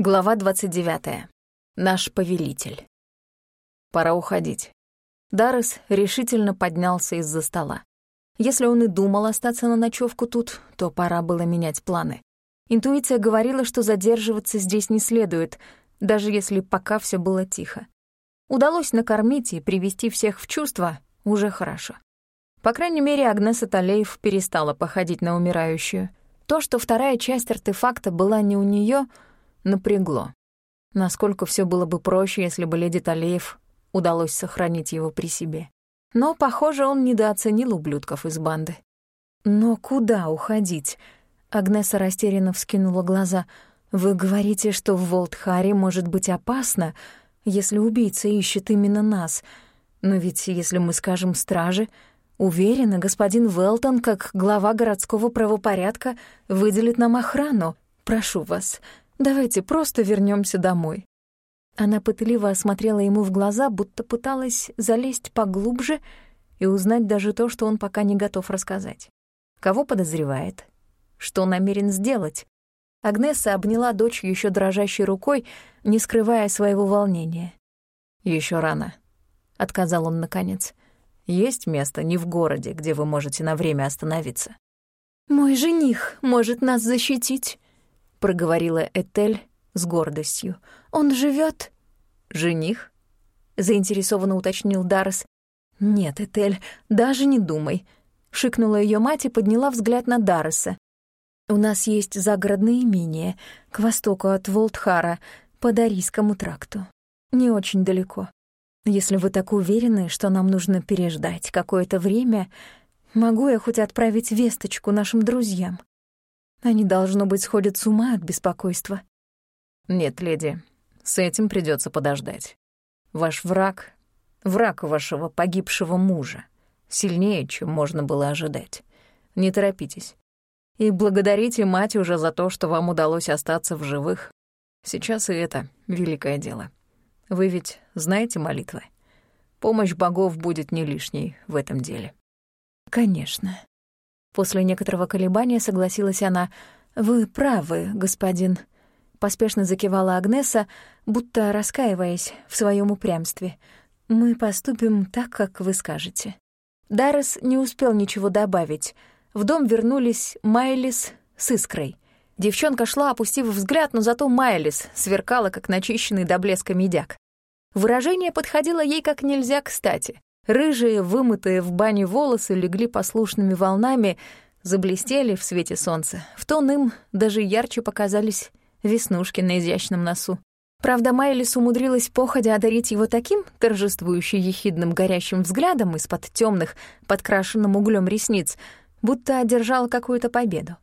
Глава 29. Наш повелитель. Пора уходить. Даррес решительно поднялся из-за стола. Если он и думал остаться на ночевку тут, то пора было менять планы. Интуиция говорила, что задерживаться здесь не следует, даже если пока все было тихо. Удалось накормить и привести всех в чувство — уже хорошо. По крайней мере, Агнеса Талеев перестала походить на умирающую. То, что вторая часть артефакта была не у нее — напрягло. Насколько все было бы проще, если бы леди Талеев удалось сохранить его при себе. Но, похоже, он недооценил ублюдков из банды. «Но куда уходить?» Агнеса растерянно вскинула глаза. «Вы говорите, что в Волтхаре может быть опасно, если убийца ищет именно нас. Но ведь если мы скажем страже, уверена, господин Велтон, как глава городского правопорядка, выделит нам охрану. Прошу вас, Давайте просто вернемся домой». Она пытливо осмотрела ему в глаза, будто пыталась залезть поглубже и узнать даже то, что он пока не готов рассказать. Кого подозревает? Что намерен сделать? Агнеса обняла дочь еще дрожащей рукой, не скрывая своего волнения. Еще рано», — отказал он наконец. «Есть место не в городе, где вы можете на время остановиться». «Мой жених может нас защитить», — проговорила Этель с гордостью. «Он живет. «Жених?» — заинтересованно уточнил Даррес. «Нет, Этель, даже не думай», — шикнула ее мать и подняла взгляд на Дарреса. «У нас есть загородное имение к востоку от Волтхара, по Дарийскому тракту. Не очень далеко. Если вы так уверены, что нам нужно переждать какое-то время, могу я хоть отправить весточку нашим друзьям?» Они, должно быть, сходят с ума от беспокойства. Нет, леди, с этим придется подождать. Ваш враг — враг вашего погибшего мужа. Сильнее, чем можно было ожидать. Не торопитесь. И благодарите мать уже за то, что вам удалось остаться в живых. Сейчас и это великое дело. Вы ведь знаете молитвы? Помощь богов будет не лишней в этом деле. Конечно. После некоторого колебания согласилась она. «Вы правы, господин», — поспешно закивала Агнеса, будто раскаиваясь в своем упрямстве. «Мы поступим так, как вы скажете». Даррес не успел ничего добавить. В дом вернулись Майлис с Искрой. Девчонка шла, опустив взгляд, но зато Майлис сверкала, как начищенный до блеска медяк. Выражение подходило ей как нельзя кстати. Рыжие, вымытые в бане волосы легли послушными волнами, заблестели в свете солнца. В тон им даже ярче показались веснушки на изящном носу. Правда, Майлис умудрилась походя одарить его таким торжествующе ехидным горящим взглядом из-под темных, подкрашенным углем ресниц, будто одержала какую-то победу.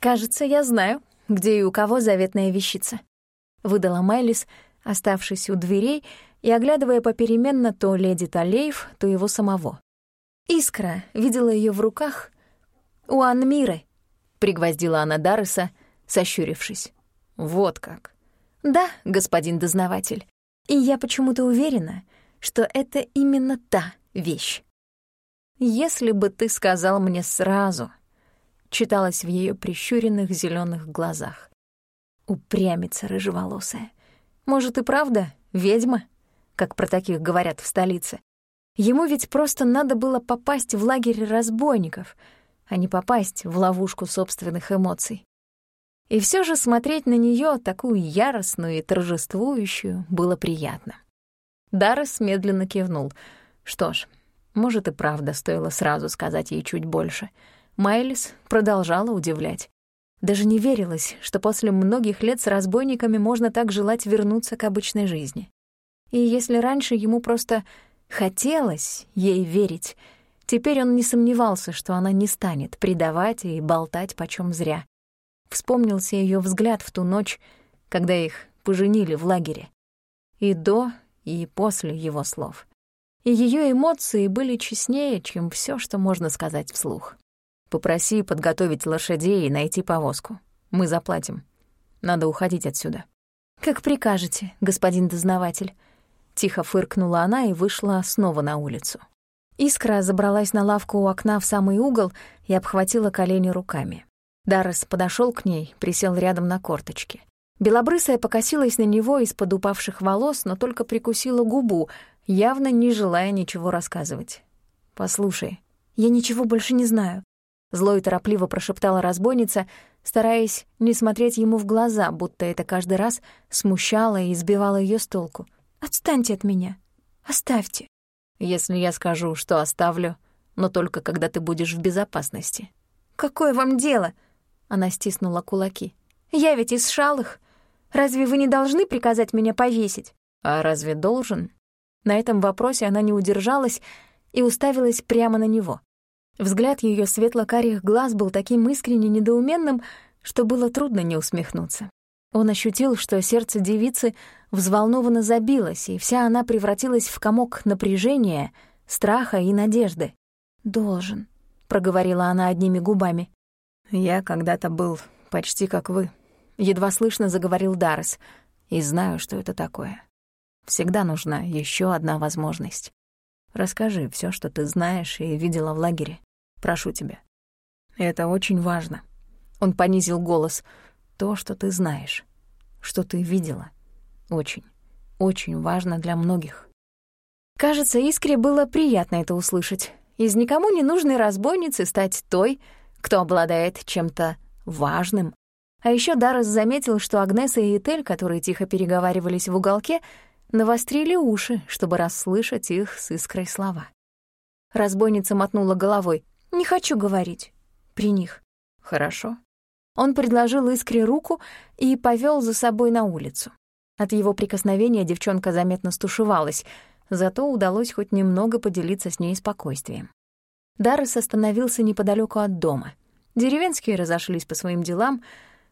«Кажется, я знаю, где и у кого заветная вещица», — выдала Майлис, оставшись у дверей и оглядывая попеременно то леди Талеев, то его самого. Искра видела ее в руках у Анмиры, пригвоздила она Дарреса, сощурившись. «Вот как!» «Да, господин дознаватель, и я почему-то уверена, что это именно та вещь. Если бы ты сказал мне сразу», — читалось в ее прищуренных зеленых глазах. Упрямица рыжеволосая. «Может, и правда ведьма?» как про таких говорят в столице. Ему ведь просто надо было попасть в лагерь разбойников, а не попасть в ловушку собственных эмоций. И все же смотреть на нее такую яростную и торжествующую, было приятно. Даррес медленно кивнул. Что ж, может и правда стоило сразу сказать ей чуть больше. Майлис продолжала удивлять. Даже не верилось, что после многих лет с разбойниками можно так желать вернуться к обычной жизни. И если раньше ему просто хотелось ей верить, теперь он не сомневался, что она не станет предавать и болтать почем зря. Вспомнился ее взгляд в ту ночь, когда их поженили в лагере. И до, и после его слов. И ее эмоции были честнее, чем все, что можно сказать вслух. «Попроси подготовить лошадей и найти повозку. Мы заплатим. Надо уходить отсюда». «Как прикажете, господин дознаватель», Тихо фыркнула она и вышла снова на улицу. Искра забралась на лавку у окна в самый угол и обхватила колени руками. Даррес подошел к ней, присел рядом на корточки. Белобрысая покосилась на него из-под упавших волос, но только прикусила губу, явно не желая ничего рассказывать. «Послушай, я ничего больше не знаю», — зло и торопливо прошептала разбойница, стараясь не смотреть ему в глаза, будто это каждый раз смущало и избивало ее с толку. «Отстаньте от меня. Оставьте». «Если я скажу, что оставлю, но только когда ты будешь в безопасности». «Какое вам дело?» — она стиснула кулаки. «Я ведь из шалых. Разве вы не должны приказать меня повесить?» «А разве должен?» На этом вопросе она не удержалась и уставилась прямо на него. Взгляд ее светло-карих глаз был таким искренне недоуменным, что было трудно не усмехнуться. Он ощутил, что сердце девицы взволнованно забилось, и вся она превратилась в комок напряжения, страха и надежды. «Должен», — проговорила она одними губами. «Я когда-то был почти как вы», — едва слышно заговорил Даррес, «и знаю, что это такое. Всегда нужна еще одна возможность. Расскажи все, что ты знаешь и видела в лагере. Прошу тебя. Это очень важно. Он понизил голос. То, что ты знаешь, что ты видела. Очень, очень важно для многих. Кажется, Искре было приятно это услышать. Из никому не нужной разбойницы стать той, кто обладает чем-то важным. А еще Даррес заметил, что Агнеса и Этель, которые тихо переговаривались в уголке, навострили уши, чтобы расслышать их с искрой слова. Разбойница мотнула головой. «Не хочу говорить. При них». «Хорошо». Он предложил Искре руку и повел за собой на улицу. От его прикосновения девчонка заметно стушевалась, зато удалось хоть немного поделиться с ней спокойствием. Даррес остановился неподалеку от дома. Деревенские разошлись по своим делам.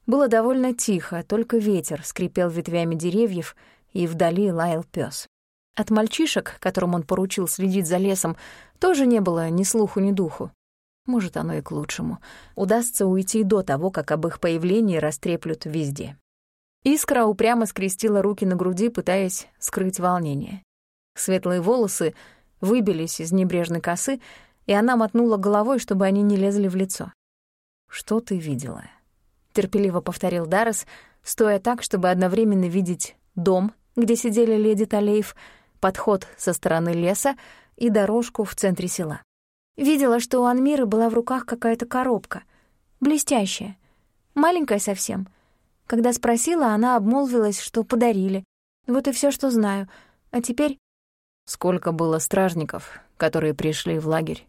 Было довольно тихо, только ветер скрипел ветвями деревьев — и вдали лаял пес. От мальчишек, которым он поручил следить за лесом, тоже не было ни слуху, ни духу. Может, оно и к лучшему. Удастся уйти до того, как об их появлении растреплют везде. Искра упрямо скрестила руки на груди, пытаясь скрыть волнение. Светлые волосы выбились из небрежной косы, и она мотнула головой, чтобы они не лезли в лицо. «Что ты видела?» — терпеливо повторил Даррес, стоя так, чтобы одновременно видеть дом, где сидели леди Талеев, подход со стороны леса и дорожку в центре села. Видела, что у Анмиры была в руках какая-то коробка, блестящая, маленькая совсем. Когда спросила, она обмолвилась, что подарили. Вот и все, что знаю. А теперь... Сколько было стражников, которые пришли в лагерь?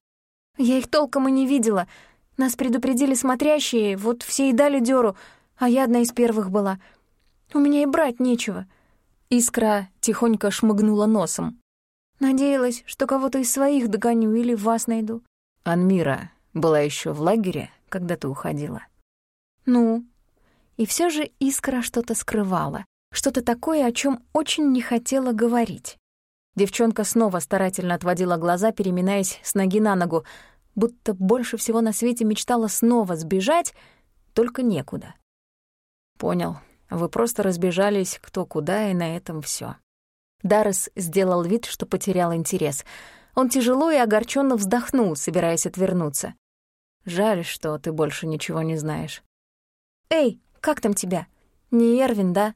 Я их толком и не видела. Нас предупредили смотрящие, вот все и дали дёру, а я одна из первых была. У меня и брать нечего. Искра тихонько шмыгнула носом. Надеялась, что кого-то из своих догоню или вас найду. Анмира была еще в лагере, когда ты уходила. Ну, и все же Искра что-то скрывала, что-то такое, о чем очень не хотела говорить. Девчонка снова старательно отводила глаза, переминаясь с ноги на ногу, будто больше всего на свете мечтала снова сбежать, только некуда. Понял, вы просто разбежались кто куда, и на этом все. Даррес сделал вид, что потерял интерес. Он тяжело и огорченно вздохнул, собираясь отвернуться. «Жаль, что ты больше ничего не знаешь». «Эй, как там тебя? Не Эрвин, да?»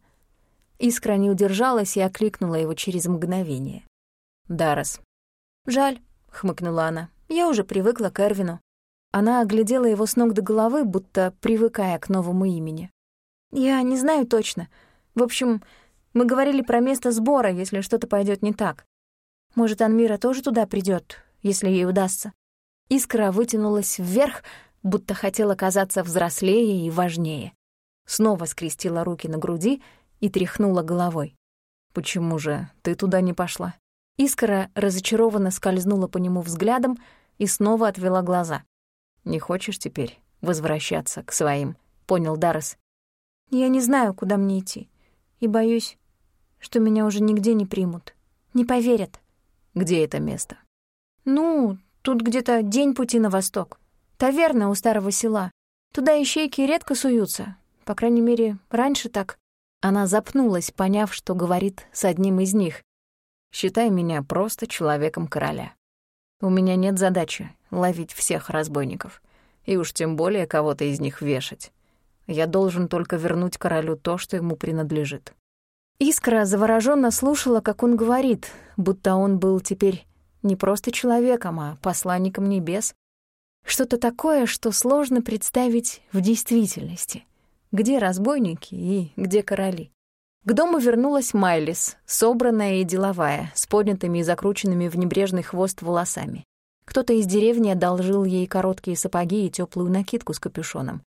Искра не удержалась и окликнула его через мгновение. «Даррес». «Жаль», — хмыкнула она. «Я уже привыкла к Эрвину». Она оглядела его с ног до головы, будто привыкая к новому имени. «Я не знаю точно. В общем, мы говорили про место сбора, если что-то пойдет не так. Может, Анмира тоже туда придет, если ей удастся?» Искра вытянулась вверх, будто хотела казаться взрослее и важнее. Снова скрестила руки на груди и тряхнула головой. «Почему же ты туда не пошла?» Искра разочарованно скользнула по нему взглядом и снова отвела глаза. «Не хочешь теперь возвращаться к своим?» — понял Даррес. Я не знаю, куда мне идти. И боюсь, что меня уже нигде не примут. Не поверят. Где это место? Ну, тут где-то день пути на восток. Таверна у старого села. Туда ищейки редко суются. По крайней мере, раньше так. Она запнулась, поняв, что говорит с одним из них. «Считай меня просто человеком короля. У меня нет задачи ловить всех разбойников, и уж тем более кого-то из них вешать. Я должен только вернуть королю то, что ему принадлежит. Искра завороженно слушала, как он говорит, будто он был теперь не просто человеком, а посланником небес. Что-то такое, что сложно представить в действительности. Где разбойники и где короли? К дому вернулась Майлис, собранная и деловая, с поднятыми и закрученными в небрежный хвост волосами. Кто-то из деревни одолжил ей короткие сапоги и теплую накидку с капюшоном.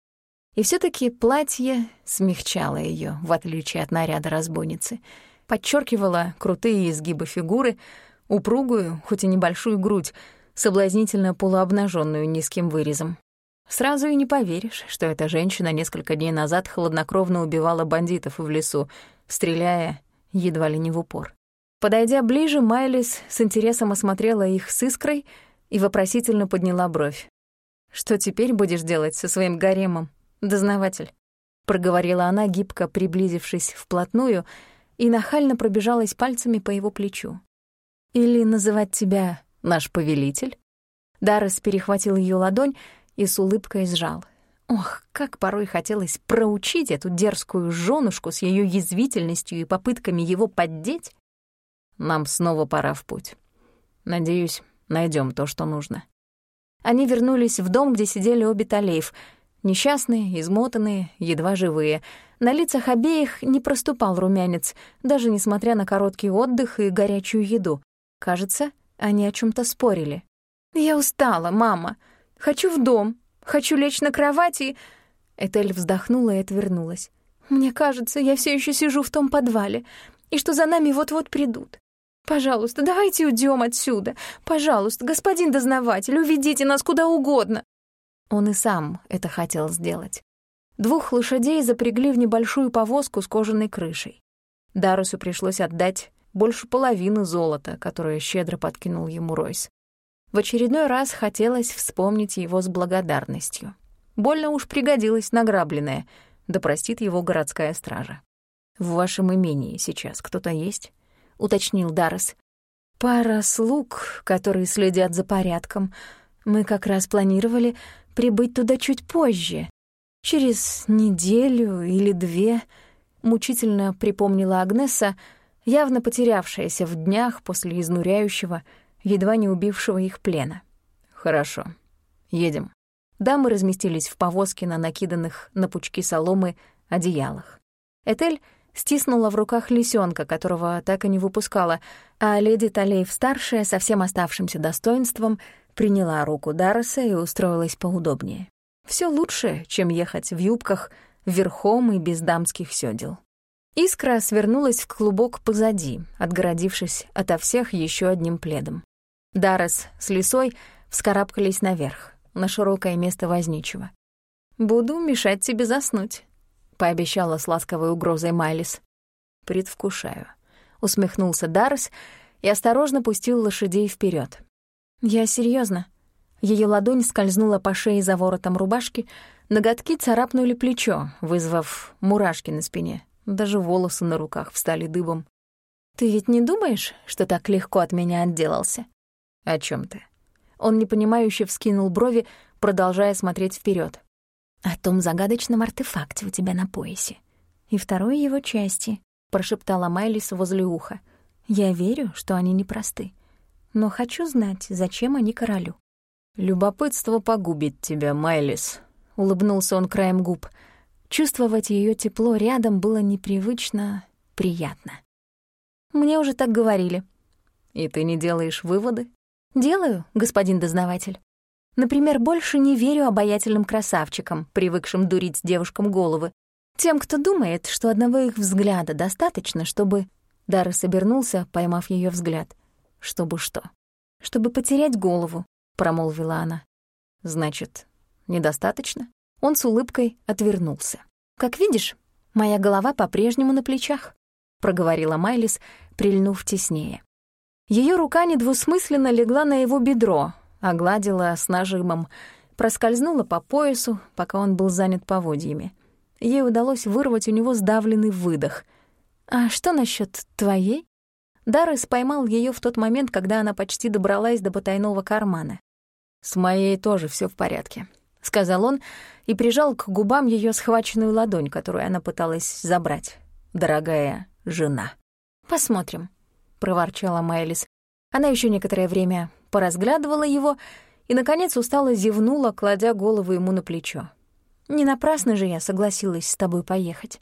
И все таки платье смягчало ее, в отличие от наряда разбойницы, подчеркивало крутые изгибы фигуры, упругую, хоть и небольшую грудь, соблазнительно полуобнаженную низким вырезом. Сразу и не поверишь, что эта женщина несколько дней назад хладнокровно убивала бандитов в лесу, стреляя едва ли не в упор. Подойдя ближе, Майлис с интересом осмотрела их с искрой и вопросительно подняла бровь. «Что теперь будешь делать со своим гаремом?» Дознаватель», — проговорила она, гибко приблизившись вплотную, и нахально пробежалась пальцами по его плечу. «Или называть тебя наш повелитель?» Даррес перехватил ее ладонь и с улыбкой сжал. Ох, как порой хотелось проучить эту дерзкую женушку с ее язвительностью и попытками его поддеть. Нам снова пора в путь. Надеюсь, найдем то, что нужно. Они вернулись в дом, где сидели обе Талеев — Несчастные, измотанные, едва живые. На лицах обеих не проступал румянец, даже несмотря на короткий отдых и горячую еду. Кажется, они о чем то спорили. «Я устала, мама. Хочу в дом. Хочу лечь на кровати Этель вздохнула и отвернулась. «Мне кажется, я все еще сижу в том подвале, и что за нами вот-вот придут. Пожалуйста, давайте уйдем отсюда. Пожалуйста, господин дознаватель, уведите нас куда угодно». Он и сам это хотел сделать. Двух лошадей запрягли в небольшую повозку с кожаной крышей. Дарусу пришлось отдать больше половины золота, которое щедро подкинул ему Ройс. В очередной раз хотелось вспомнить его с благодарностью. Больно уж пригодилось награбленное, да простит его городская стража. «В вашем имении сейчас кто-то есть?» — уточнил Даррес. «Пара слуг, которые следят за порядком. Мы как раз планировали прибыть туда чуть позже, через неделю или две, мучительно припомнила Агнеса, явно потерявшаяся в днях после изнуряющего, едва не убившего их плена. «Хорошо, едем». Дамы разместились в повозке на накиданных на пучки соломы одеялах. Этель стиснула в руках лисенка, которого так и не выпускала, а леди Талеев-старшая со всем оставшимся достоинством приняла руку Дарреса и устроилась поудобнее. Все лучше, чем ехать в юбках, верхом и без дамских сёдел. Искра свернулась в клубок позади, отгородившись ото всех еще одним пледом. Даррес с лисой вскарабкались наверх, на широкое место возничего. «Буду мешать тебе заснуть», — пообещала с ласковой угрозой Майлис. «Предвкушаю», — усмехнулся Даррес и осторожно пустил лошадей вперед. «Я серьезно. Ее ладонь скользнула по шее за воротом рубашки, ноготки царапнули плечо, вызвав мурашки на спине. Даже волосы на руках встали дыбом. «Ты ведь не думаешь, что так легко от меня отделался?» «О чем ты?» Он непонимающе вскинул брови, продолжая смотреть вперед. «О том загадочном артефакте у тебя на поясе. И второй его части», — прошептала Майлис возле уха. «Я верю, что они непросты но хочу знать, зачем они королю. «Любопытство погубит тебя, Майлис», — улыбнулся он краем губ. Чувствовать ее тепло рядом было непривычно приятно. «Мне уже так говорили». «И ты не делаешь выводы?» «Делаю, господин дознаватель. Например, больше не верю обаятельным красавчикам, привыкшим дурить девушкам головы. Тем, кто думает, что одного их взгляда достаточно, чтобы...» Даррес обернулся, поймав ее взгляд — чтобы что? Чтобы потерять голову, промолвила она. Значит, недостаточно? Он с улыбкой отвернулся. Как видишь, моя голова по-прежнему на плечах, проговорила Майлис, прильнув теснее. Ее рука недвусмысленно легла на его бедро, огладила с нажимом, проскользнула по поясу, пока он был занят поводьями. Ей удалось вырвать у него сдавленный выдох. «А что насчет твоей?» Даррес поймал ее в тот момент, когда она почти добралась до потайного кармана. «С моей тоже все в порядке. сказал он и прижал к губам ее схваченную ладонь, которую она пыталась забрать. «Дорогая жена». «Посмотрим», — проворчала Майлис. Она еще некоторое время поразглядывала его и, наконец, устало зевнула, кладя голову ему на плечо. «Не напрасно же я согласилась с тобой поехать.